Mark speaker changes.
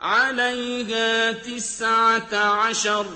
Speaker 1: عَلَيْهَا تِسْعَةَ عَشَرَ